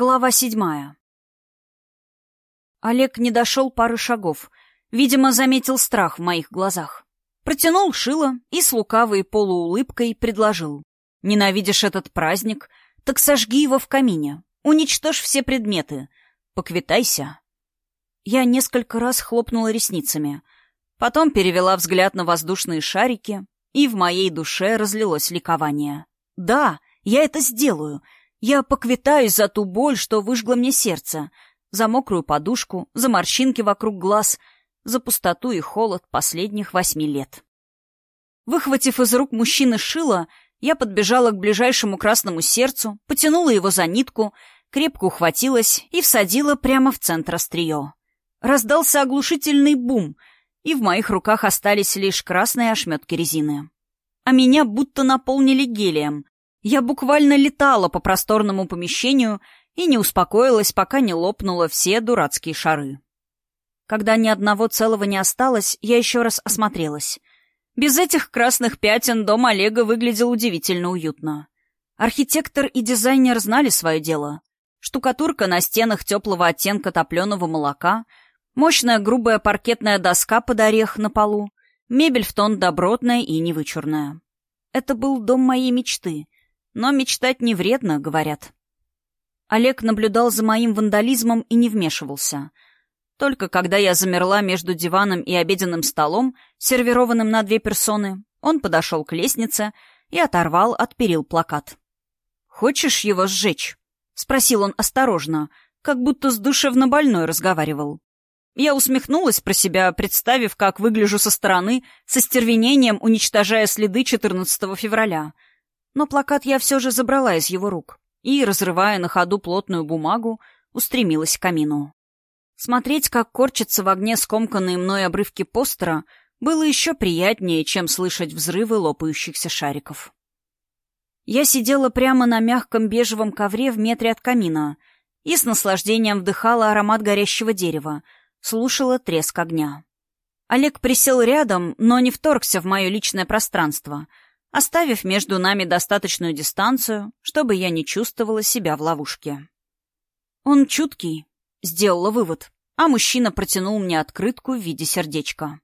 Глава седьмая. Олег не дошел пары шагов. Видимо, заметил страх в моих глазах. Протянул шило и с лукавой полуулыбкой предложил. «Ненавидишь этот праздник? Так сожги его в камине. Уничтожь все предметы. Поквитайся». Я несколько раз хлопнула ресницами. Потом перевела взгляд на воздушные шарики, и в моей душе разлилось ликование. «Да, я это сделаю!» Я поквитаюсь за ту боль, что выжгла мне сердце, за мокрую подушку, за морщинки вокруг глаз, за пустоту и холод последних восьми лет. Выхватив из рук мужчины шило, я подбежала к ближайшему красному сердцу, потянула его за нитку, крепко ухватилась и всадила прямо в центр острие. Раздался оглушительный бум, и в моих руках остались лишь красные ошметки резины. А меня будто наполнили гелием. Я буквально летала по просторному помещению и не успокоилась, пока не лопнула все дурацкие шары. Когда ни одного целого не осталось, я еще раз осмотрелась. Без этих красных пятен дом Олега выглядел удивительно уютно. Архитектор и дизайнер знали свое дело. Штукатурка на стенах теплого оттенка топленого молока, мощная грубая паркетная доска под орех на полу, мебель в тон добротная и невычурная. Это был дом моей мечты — но мечтать не вредно, говорят. Олег наблюдал за моим вандализмом и не вмешивался. Только когда я замерла между диваном и обеденным столом, сервированным на две персоны, он подошел к лестнице и оторвал от перил плакат. «Хочешь его сжечь?» — спросил он осторожно, как будто с душевнобольной разговаривал. Я усмехнулась про себя, представив, как выгляжу со стороны, со стервенением уничтожая следы 14 февраля — но плакат я все же забрала из его рук и, разрывая на ходу плотную бумагу, устремилась к камину. Смотреть, как корчатся в огне скомканные мной обрывки постера, было еще приятнее, чем слышать взрывы лопающихся шариков. Я сидела прямо на мягком бежевом ковре в метре от камина и с наслаждением вдыхала аромат горящего дерева, слушала треск огня. Олег присел рядом, но не вторгся в мое личное пространство — оставив между нами достаточную дистанцию, чтобы я не чувствовала себя в ловушке. Он чуткий, сделала вывод, а мужчина протянул мне открытку в виде сердечка.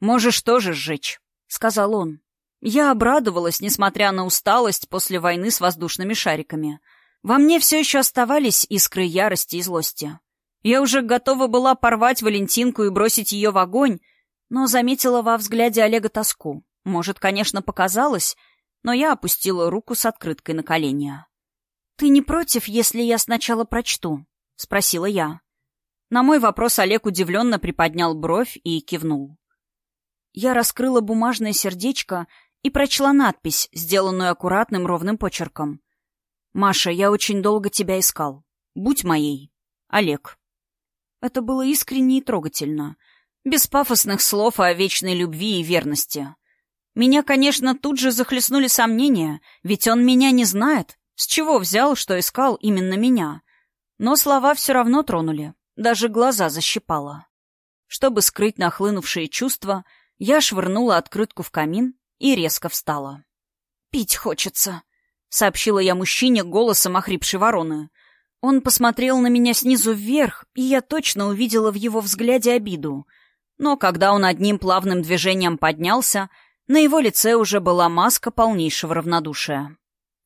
«Можешь тоже сжечь», — сказал он. Я обрадовалась, несмотря на усталость после войны с воздушными шариками. Во мне все еще оставались искры ярости и злости. Я уже готова была порвать Валентинку и бросить ее в огонь, но заметила во взгляде Олега тоску. Может, конечно, показалось, но я опустила руку с открыткой на колени. «Ты не против, если я сначала прочту?» — спросила я. На мой вопрос Олег удивленно приподнял бровь и кивнул. Я раскрыла бумажное сердечко и прочла надпись, сделанную аккуратным ровным почерком. «Маша, я очень долго тебя искал. Будь моей. Олег». Это было искренне и трогательно. Без пафосных слов о вечной любви и верности. Меня, конечно, тут же захлестнули сомнения, ведь он меня не знает. С чего взял, что искал именно меня? Но слова все равно тронули, даже глаза защипало. Чтобы скрыть нахлынувшие чувства, я швырнула открытку в камин и резко встала. «Пить хочется», — сообщила я мужчине голосом охрипшей вороны. Он посмотрел на меня снизу вверх, и я точно увидела в его взгляде обиду. Но когда он одним плавным движением поднялся, на его лице уже была маска полнейшего равнодушия.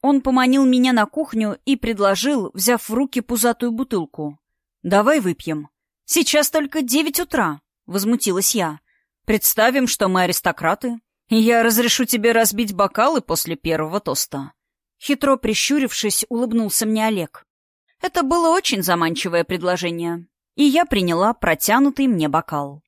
Он поманил меня на кухню и предложил, взяв в руки пузатую бутылку. «Давай выпьем». «Сейчас только девять утра», — возмутилась я. «Представим, что мы аристократы, я разрешу тебе разбить бокалы после первого тоста». Хитро прищурившись, улыбнулся мне Олег. Это было очень заманчивое предложение, и я приняла протянутый мне бокал.